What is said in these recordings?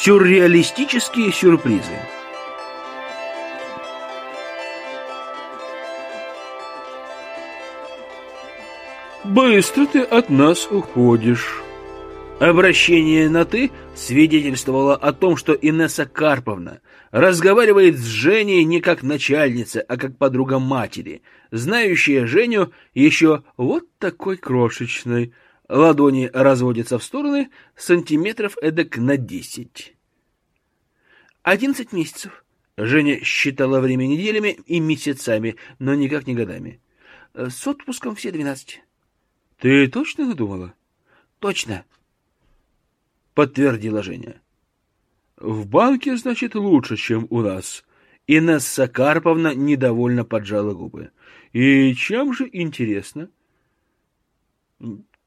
Сюрреалистические сюрпризы. Быстро ты от нас уходишь. Обращение на «ты» свидетельствовало о том, что Инесса Карповна разговаривает с Женей не как начальница, а как подруга матери, знающая Женю еще вот такой крошечной. Ладони разводятся в стороны сантиметров эдак на десять. Одиннадцать месяцев. Женя считала время неделями и месяцами, но никак не годами. С отпуском все двенадцать. Ты точно надумала? Точно подтвердила Женя. В банке, значит, лучше, чем у нас. Инесса Карповна недовольно поджала губы. И чем же интересно?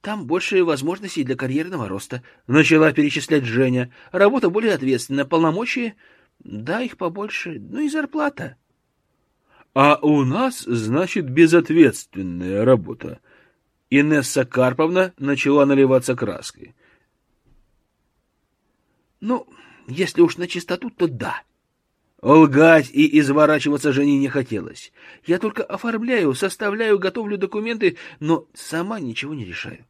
Там больше возможностей для карьерного роста, начала перечислять Женя. Работа более ответственная, полномочия, да, их побольше, ну и зарплата. А у нас, значит, безответственная работа. Инесса Карповна начала наливаться краской. Ну, если уж на чистоту, то да. Лгать и изворачиваться Жене не хотелось. Я только оформляю, составляю, готовлю документы, но сама ничего не решаю.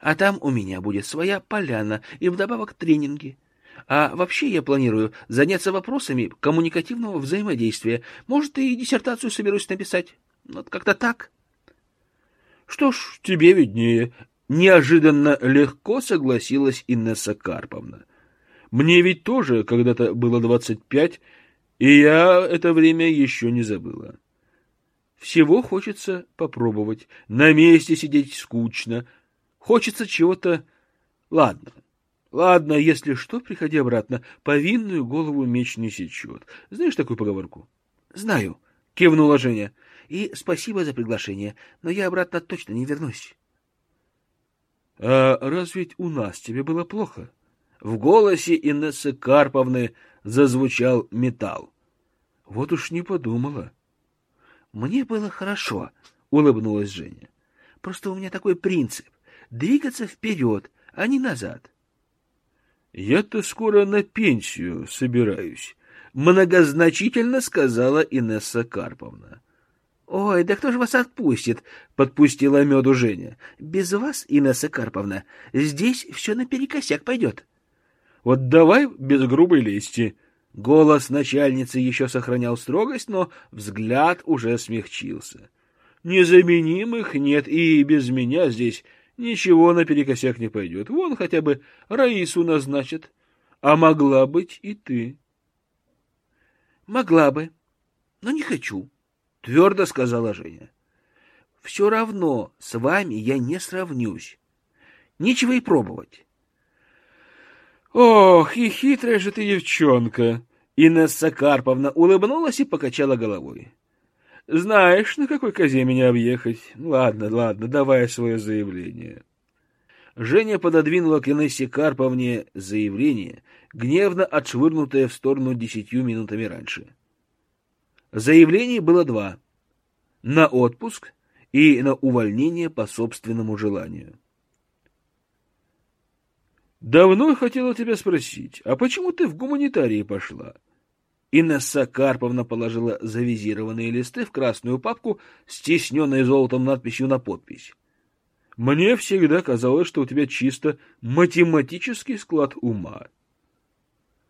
А там у меня будет своя поляна и вдобавок тренинги. А вообще я планирую заняться вопросами коммуникативного взаимодействия. Может, и диссертацию соберусь написать. Вот как-то так. Что ж, тебе виднее. Неожиданно легко согласилась Инесса Карповна. Мне ведь тоже когда-то было двадцать пять, и я это время еще не забыла. Всего хочется попробовать. На месте сидеть скучно. Хочется чего-то... Ладно, ладно, если что, приходи обратно. Повинную голову меч не сечет. Знаешь такую поговорку? Знаю, кивнула Женя. И спасибо за приглашение, но я обратно точно не вернусь. А разве у нас тебе было плохо? В голосе Инессы Карповны зазвучал металл. Вот уж не подумала. Мне было хорошо, улыбнулась Женя. Просто у меня такой принцип — двигаться вперед, а не назад. Я-то скоро на пенсию собираюсь, многозначительно сказала Инесса Карповна. «Ой, да кто же вас отпустит?» — подпустила меду Женя. «Без вас, Инесса Карповна, здесь все наперекосяк пойдет». Вот давай без грубой лести. Голос начальницы еще сохранял строгость, но взгляд уже смягчился. Незаменимых нет, и без меня здесь ничего наперекосяк не пойдет. Вон хотя бы Раису назначат. А могла быть и ты. Могла бы, но не хочу, — твердо сказала Женя. Все равно с вами я не сравнюсь. Нечего и пробовать. Ох, и хитрая же ты девчонка! Инесса Карповна улыбнулась и покачала головой. Знаешь, на какой козе меня объехать? Ладно, ладно, давай свое заявление. Женя пододвинула к Инессе Карповне заявление, гневно отшвырнутое в сторону десятью минутами раньше. Заявлений было два — на отпуск и на увольнение по собственному желанию. Давно хотела тебя спросить, а почему ты в гуманитарии пошла? Инесса Карповна положила завизированные листы в красную папку с тисненной золотом надписью на подпись. Мне всегда казалось, что у тебя чисто математический склад ума.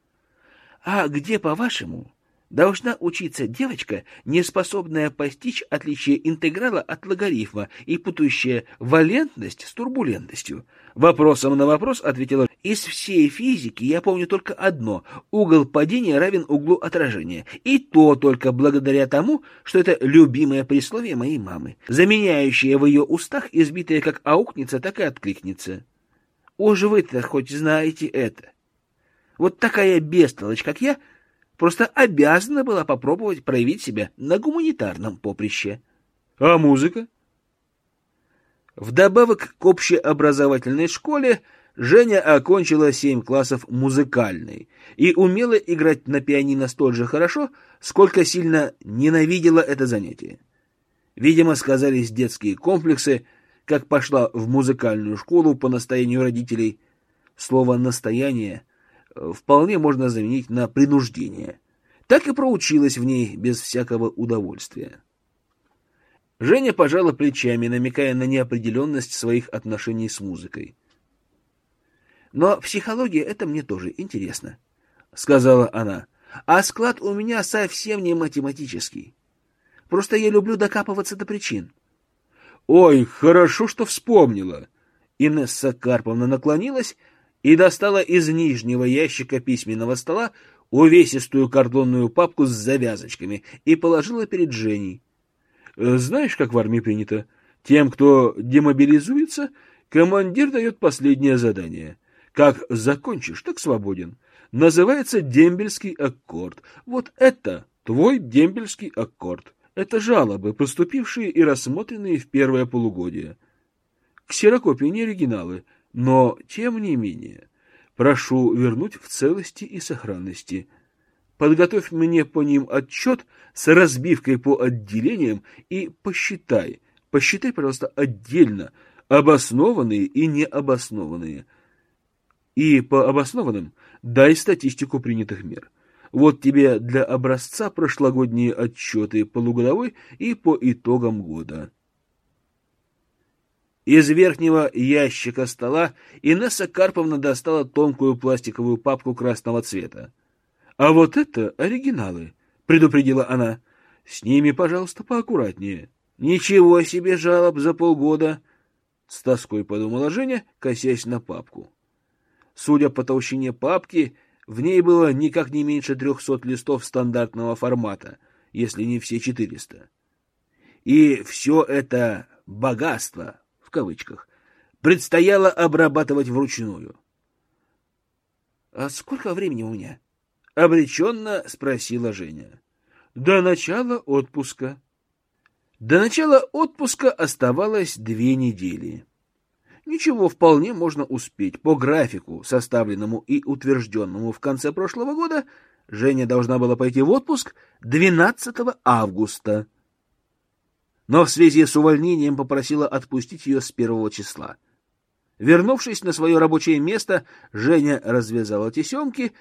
— А где, по-вашему, должна учиться девочка, не способная постичь отличие интеграла от логарифма и путающая валентность с турбулентностью. Вопросом на вопрос ответила, из всей физики я помню только одно — угол падения равен углу отражения. И то только благодаря тому, что это любимое присловие моей мамы, заменяющее в ее устах избитое как аукнется, так и откликнется. Уж вы-то хоть знаете это. Вот такая бестолочь, как я — просто обязана была попробовать проявить себя на гуманитарном поприще. А музыка? Вдобавок к общеобразовательной школе Женя окончила семь классов музыкальной и умела играть на пианино столь же хорошо, сколько сильно ненавидела это занятие. Видимо, сказались детские комплексы, как пошла в музыкальную школу по настоянию родителей. Слово «настояние» вполне можно заменить на принуждение. Так и проучилась в ней без всякого удовольствия. Женя пожала плечами, намекая на неопределенность своих отношений с музыкой. «Но психология — это мне тоже интересно», — сказала она. «А склад у меня совсем не математический. Просто я люблю докапываться до причин». «Ой, хорошо, что вспомнила!» Инесса Карповна наклонилась и достала из нижнего ящика письменного стола увесистую картонную папку с завязочками и положила перед Женей. Знаешь, как в армии принято? Тем, кто демобилизуется, командир дает последнее задание. Как закончишь, так свободен. Называется дембельский аккорд. Вот это твой дембельский аккорд. Это жалобы, поступившие и рассмотренные в первое полугодие. Ксерокопии не оригиналы, но, тем не менее, прошу вернуть в целости и сохранности. Подготовь мне по ним отчет с разбивкой по отделениям и посчитай, посчитай, пожалуйста, отдельно обоснованные и необоснованные. И по обоснованным дай статистику принятых мер. Вот тебе для образца прошлогодние отчеты полугодовой и по итогам года. Из верхнего ящика стола Инесса Карповна достала тонкую пластиковую папку красного цвета. «А вот это оригиналы», — предупредила она. «С ними, пожалуйста, поаккуратнее». «Ничего себе жалоб за полгода!» — с тоской подумала Женя, косясь на папку. Судя по толщине папки, в ней было никак не меньше трехсот листов стандартного формата, если не все четыреста. И все это богатство, в кавычках, предстояло обрабатывать вручную. — А сколько времени у меня? — обреченно спросила Женя. — До начала отпуска. До начала отпуска оставалось две недели. Ничего, вполне можно успеть. По графику, составленному и утвержденному в конце прошлого года, Женя должна была пойти в отпуск 12 августа но в связи с увольнением попросила отпустить ее с первого числа. Вернувшись на свое рабочее место, Женя развязала тесемки,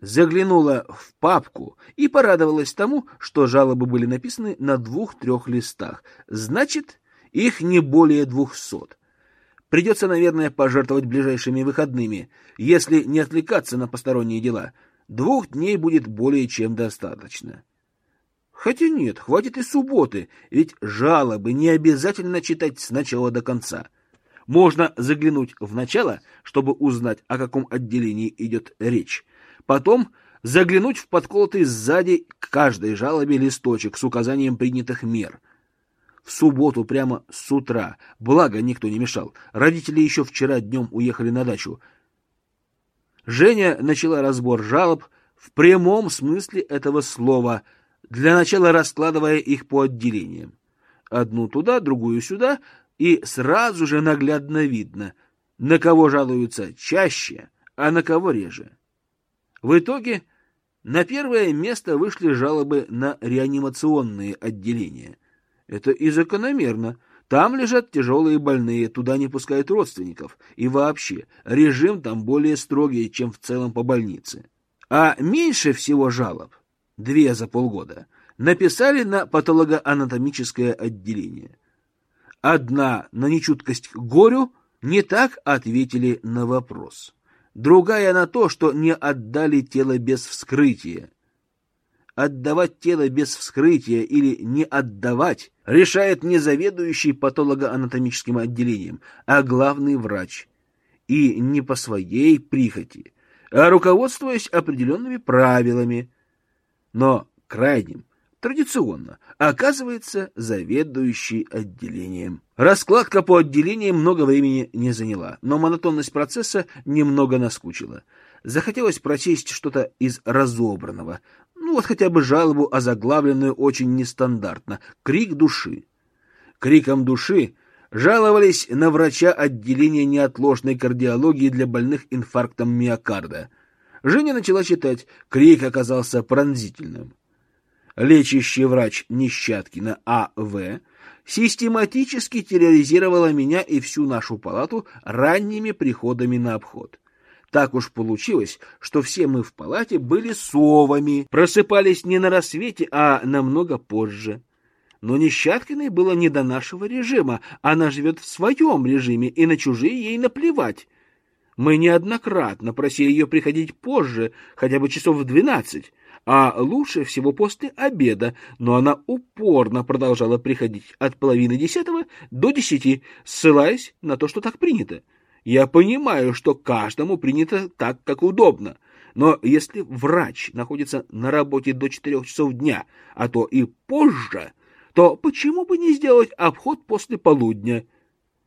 заглянула в папку и порадовалась тому, что жалобы были написаны на двух-трех листах. Значит, их не более двухсот. Придется, наверное, пожертвовать ближайшими выходными, если не отвлекаться на посторонние дела. Двух дней будет более чем достаточно. Хотя нет, хватит и субботы, ведь жалобы не обязательно читать с начала до конца. Можно заглянуть в начало, чтобы узнать, о каком отделении идет речь. Потом заглянуть в подколотый сзади к каждой жалобе листочек с указанием принятых мер. В субботу прямо с утра, благо никто не мешал, родители еще вчера днем уехали на дачу. Женя начала разбор жалоб в прямом смысле этого слова – для начала раскладывая их по отделениям. Одну туда, другую сюда, и сразу же наглядно видно, на кого жалуются чаще, а на кого реже. В итоге на первое место вышли жалобы на реанимационные отделения. Это и закономерно. Там лежат тяжелые больные, туда не пускают родственников. И вообще, режим там более строгий, чем в целом по больнице. А меньше всего жалоб две за полгода, написали на патологоанатомическое отделение. Одна на нечуткость к горю, не так ответили на вопрос. Другая на то, что не отдали тело без вскрытия. Отдавать тело без вскрытия или не отдавать решает не заведующий патологоанатомическим отделением, а главный врач. И не по своей прихоти, а руководствуясь определенными правилами, но крайним, традиционно, оказывается заведующий отделением. Раскладка по отделениям много времени не заняла, но монотонность процесса немного наскучила. Захотелось прочесть что-то из разобранного, ну вот хотя бы жалобу, озаглавленную очень нестандартно «Крик души». Криком души жаловались на врача отделения неотложной кардиологии для больных инфарктом миокарда — Женя начала читать. Крик оказался пронзительным. Лечащий врач Нищаткина А.В. систематически терроризировала меня и всю нашу палату ранними приходами на обход. Так уж получилось, что все мы в палате были совами, просыпались не на рассвете, а намного позже. Но Нещаткиной было не до нашего режима. Она живет в своем режиме, и на чужие ей наплевать. Мы неоднократно просили ее приходить позже, хотя бы часов в двенадцать, а лучше всего после обеда, но она упорно продолжала приходить от половины десятого до десяти, ссылаясь на то, что так принято. Я понимаю, что каждому принято так, как удобно, но если врач находится на работе до четырех часов дня, а то и позже, то почему бы не сделать обход после полудня?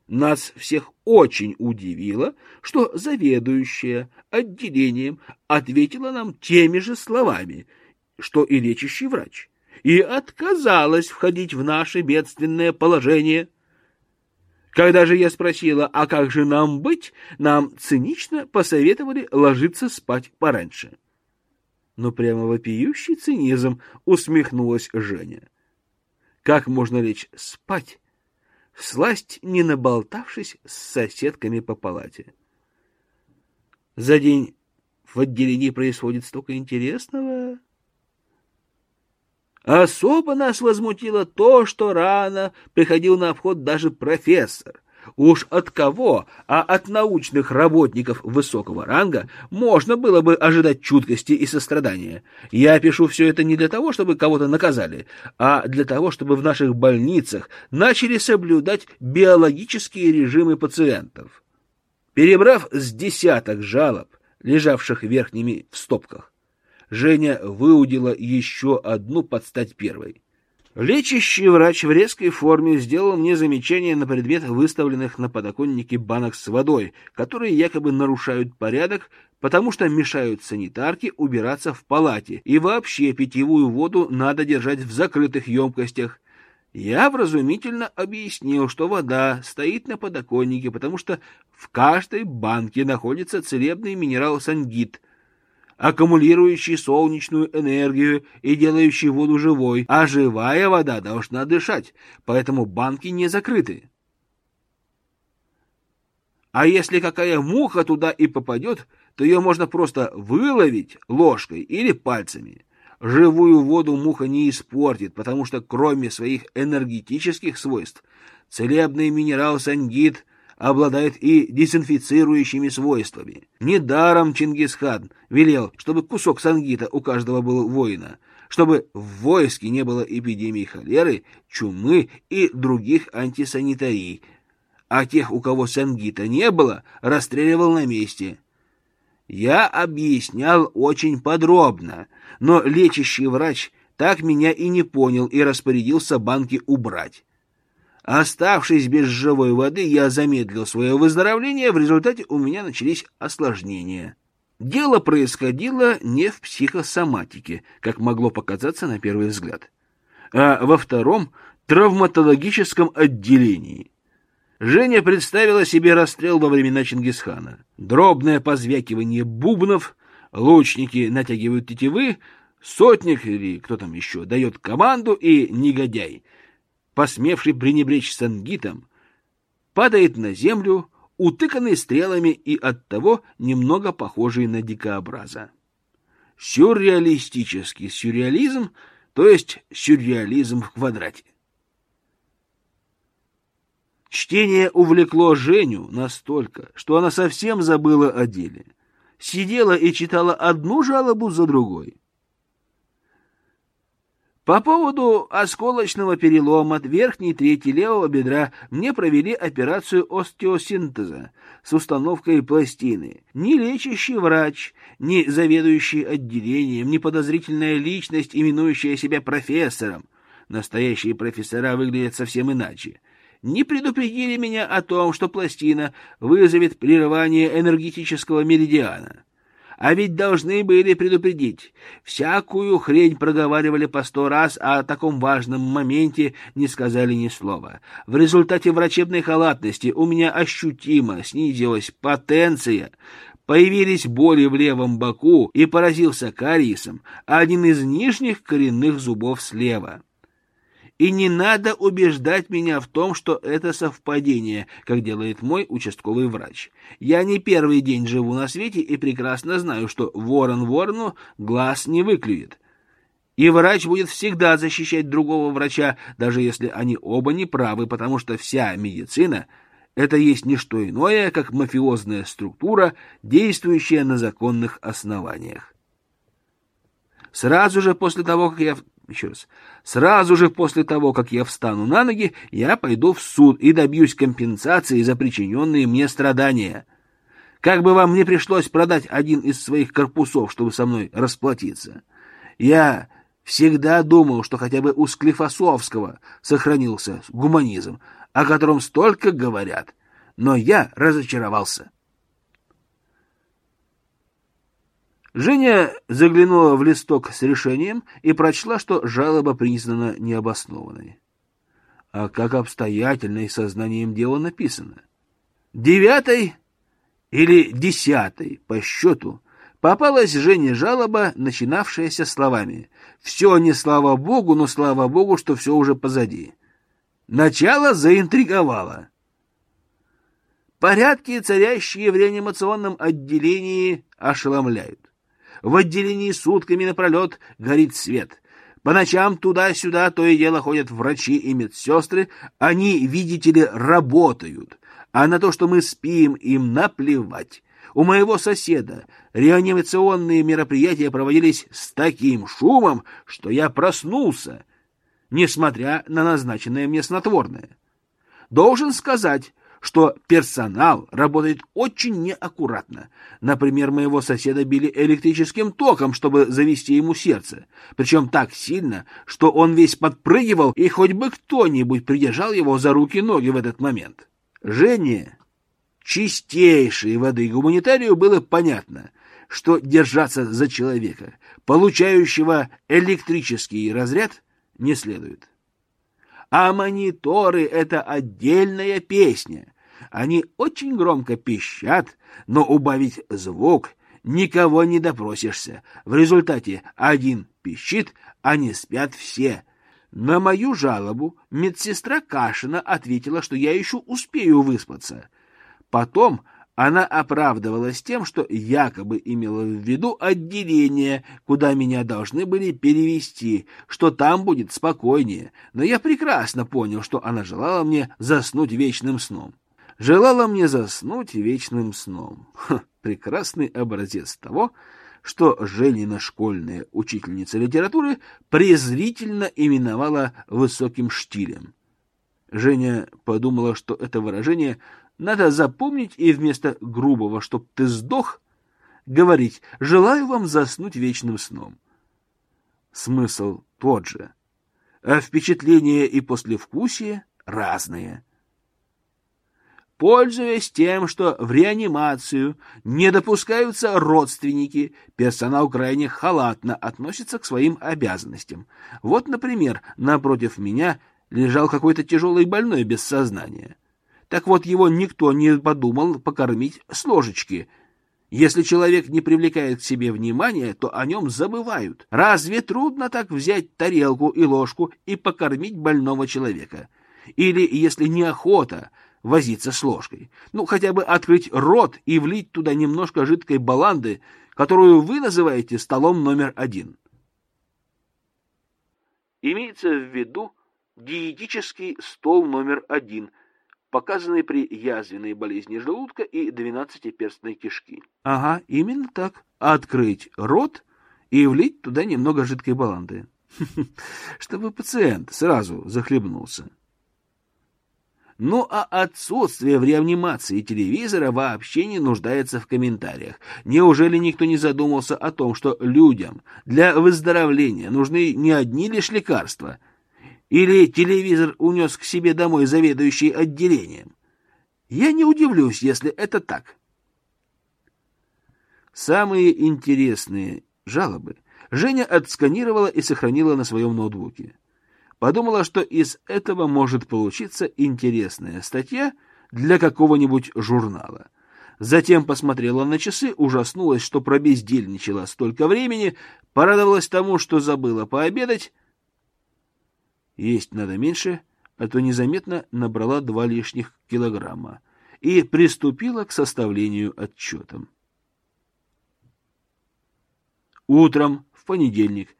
Нас всех очень удивило, что заведующая отделением ответила нам теми же словами, что и лечащий врач, и отказалась входить в наше бедственное положение. Когда же я спросила, а как же нам быть, нам цинично посоветовали ложиться спать пораньше. Но прямо вопиющий цинизм усмехнулась Женя. Как можно лечь спать, всласть не наболтавшись с соседками по палате? За день в отделении происходит столько интересного. Особо нас возмутило то, что рано приходил на вход даже профессор. Уж от кого, а от научных работников высокого ранга можно было бы ожидать чуткости и сострадания. Я пишу все это не для того, чтобы кого-то наказали, а для того, чтобы в наших больницах начали соблюдать биологические режимы пациентов. Перебрав с десяток жалоб, лежавших верхними в стопках, Женя выудила еще одну под стать первой. Лечащий врач в резкой форме сделал мне замечание на предмет выставленных на подоконнике банок с водой, которые якобы нарушают порядок, потому что мешают санитарке убираться в палате, и вообще питьевую воду надо держать в закрытых емкостях. Я вразумительно объяснил, что вода стоит на подоконнике, потому что в каждой банке находится целебный минерал сангит, аккумулирующий солнечную энергию и делающий воду живой, а живая вода должна дышать, поэтому банки не закрыты. А если какая муха туда и попадет, то ее можно просто выловить ложкой или пальцами. Живую воду муха не испортит, потому что кроме своих энергетических свойств, целебный минерал сангит – обладает и дезинфицирующими свойствами. Недаром Чингисхан велел, чтобы кусок сангита у каждого был воина, чтобы в войске не было эпидемии холеры, чумы и других антисанитарий, а тех, у кого сангита не было, расстреливал на месте. Я объяснял очень подробно, но лечащий врач так меня и не понял и распорядился банки убрать. Оставшись без живой воды, я замедлил свое выздоровление, в результате у меня начались осложнения. Дело происходило не в психосоматике, как могло показаться на первый взгляд, а во втором травматологическом отделении. Женя представила себе расстрел во времена Чингисхана. Дробное позвякивание бубнов, лучники натягивают тетивы, сотник или кто там еще дает команду, и негодяй — посмевший пренебречь сангитом, падает на землю, утыканный стрелами и оттого немного похожий на дикообраза. Сюрреалистический сюрреализм, то есть сюрреализм в квадрате. Чтение увлекло Женю настолько, что она совсем забыла о деле. Сидела и читала одну жалобу за другой. По поводу осколочного перелома верхней трети левого бедра мне провели операцию остеосинтеза с установкой пластины. Ни лечащий врач, ни заведующий отделением, ни подозрительная личность, именующая себя профессором, настоящие профессора выглядят совсем иначе, не предупредили меня о том, что пластина вызовет прерывание энергетического меридиана. А ведь должны были предупредить. Всякую хрень проговаривали по сто раз, а о таком важном моменте не сказали ни слова. В результате врачебной халатности у меня ощутимо снизилась потенция, появились боли в левом боку и поразился кариесом один из нижних коренных зубов слева. И не надо убеждать меня в том, что это совпадение, как делает мой участковый врач. Я не первый день живу на свете и прекрасно знаю, что ворон ворону глаз не выклюет. И врач будет всегда защищать другого врача, даже если они оба не правы, потому что вся медицина — это есть не что иное, как мафиозная структура, действующая на законных основаниях. Сразу же после того, как я еще раз. Сразу же после того, как я встану на ноги, я пойду в суд и добьюсь компенсации за причиненные мне страдания. Как бы вам не пришлось продать один из своих корпусов, чтобы со мной расплатиться. Я всегда думал, что хотя бы у Склифосовского сохранился гуманизм, о котором столько говорят, но я разочаровался. Женя заглянула в листок с решением и прочла, что жалоба признана необоснованной. А как обстоятельно и сознанием дела написано. Девятой или десятой по счету попалась Жене жалоба, начинавшаяся словами «Все не слава Богу, но слава Богу, что все уже позади». Начало заинтриговало. Порядки, царящие в реанимационном отделении, ошеломляют. В отделении сутками напролет горит свет. По ночам туда-сюда то и дело ходят врачи и медсестры. Они, видите ли, работают. А на то, что мы спим, им наплевать. У моего соседа реанимационные мероприятия проводились с таким шумом, что я проснулся, несмотря на назначенное мне снотворное. Должен сказать, что персонал работает очень неаккуратно. Например, моего соседа били электрическим током, чтобы завести ему сердце. Причем так сильно, что он весь подпрыгивал, и хоть бы кто-нибудь придержал его за руки-ноги в этот момент. Жене, чистейшей воды гуманитарию, было понятно, что держаться за человека, получающего электрический разряд, не следует. А мониторы — это отдельная песня. Они очень громко пищат, но убавить звук никого не допросишься. В результате один пищит, а не спят все. На мою жалобу медсестра Кашина ответила, что я еще успею выспаться. Потом она оправдывалась тем, что якобы имела в виду отделение, куда меня должны были перевести, что там будет спокойнее. Но я прекрасно понял, что она желала мне заснуть вечным сном. Желала мне заснуть вечным сном. Ха, прекрасный образец того, что Женина школьная учительница литературы презрительно именовала высоким штилем. Женя подумала, что это выражение надо запомнить и вместо грубого «чтоб ты сдох» говорить «желаю вам заснуть вечным сном». Смысл тот же, а впечатления и послевкусие разные. Пользуясь тем, что в реанимацию не допускаются родственники, персонал крайне халатно относится к своим обязанностям. Вот, например, напротив меня лежал какой-то тяжелый больной без сознания. Так вот, его никто не подумал покормить с ложечки. Если человек не привлекает к себе внимания, то о нем забывают. Разве трудно так взять тарелку и ложку и покормить больного человека? Или, если неохота, возиться с ложкой. Ну, хотя бы открыть рот и влить туда немножко жидкой баланды, которую вы называете столом номер один. Имеется в виду диетический стол номер один – показанные при язвенной болезни желудка и двенадцатиперстной кишки. Ага, именно так. Открыть рот и влить туда немного жидкой баланды. Чтобы пациент сразу захлебнулся. Ну а отсутствие в реанимации телевизора вообще не нуждается в комментариях. Неужели никто не задумался о том, что людям для выздоровления нужны не одни лишь лекарства, или телевизор унес к себе домой заведующий отделением. Я не удивлюсь, если это так. Самые интересные жалобы Женя отсканировала и сохранила на своем ноутбуке. Подумала, что из этого может получиться интересная статья для какого-нибудь журнала. Затем посмотрела на часы, ужаснулась, что пробездельничала столько времени, порадовалась тому, что забыла пообедать, Есть надо меньше, а то незаметно набрала два лишних килограмма и приступила к составлению отчета. Утром, в понедельник,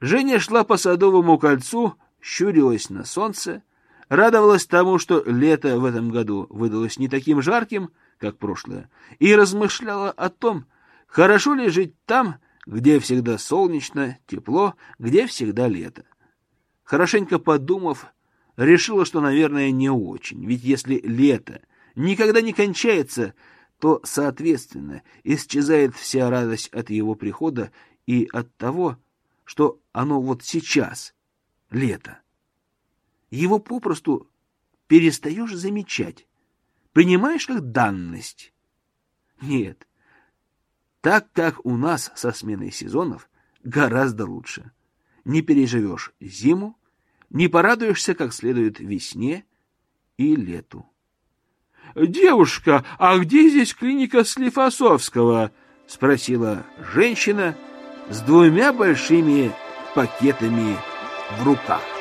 Женя шла по Садовому кольцу, щурилась на солнце, радовалась тому, что лето в этом году выдалось не таким жарким, как прошлое, и размышляла о том, хорошо ли жить там, где всегда солнечно, тепло, где всегда лето. Хорошенько подумав, решила, что, наверное, не очень, ведь если лето никогда не кончается, то, соответственно, исчезает вся радость от его прихода и от того, что оно вот сейчас, лето. Его попросту перестаешь замечать, принимаешь как данность. Нет, так как у нас со сменой сезонов гораздо лучше. Не переживешь зиму, не порадуешься как следует весне и лету. — Девушка, а где здесь клиника Слифосовского? — спросила женщина, — с двумя большими пакетами в руках.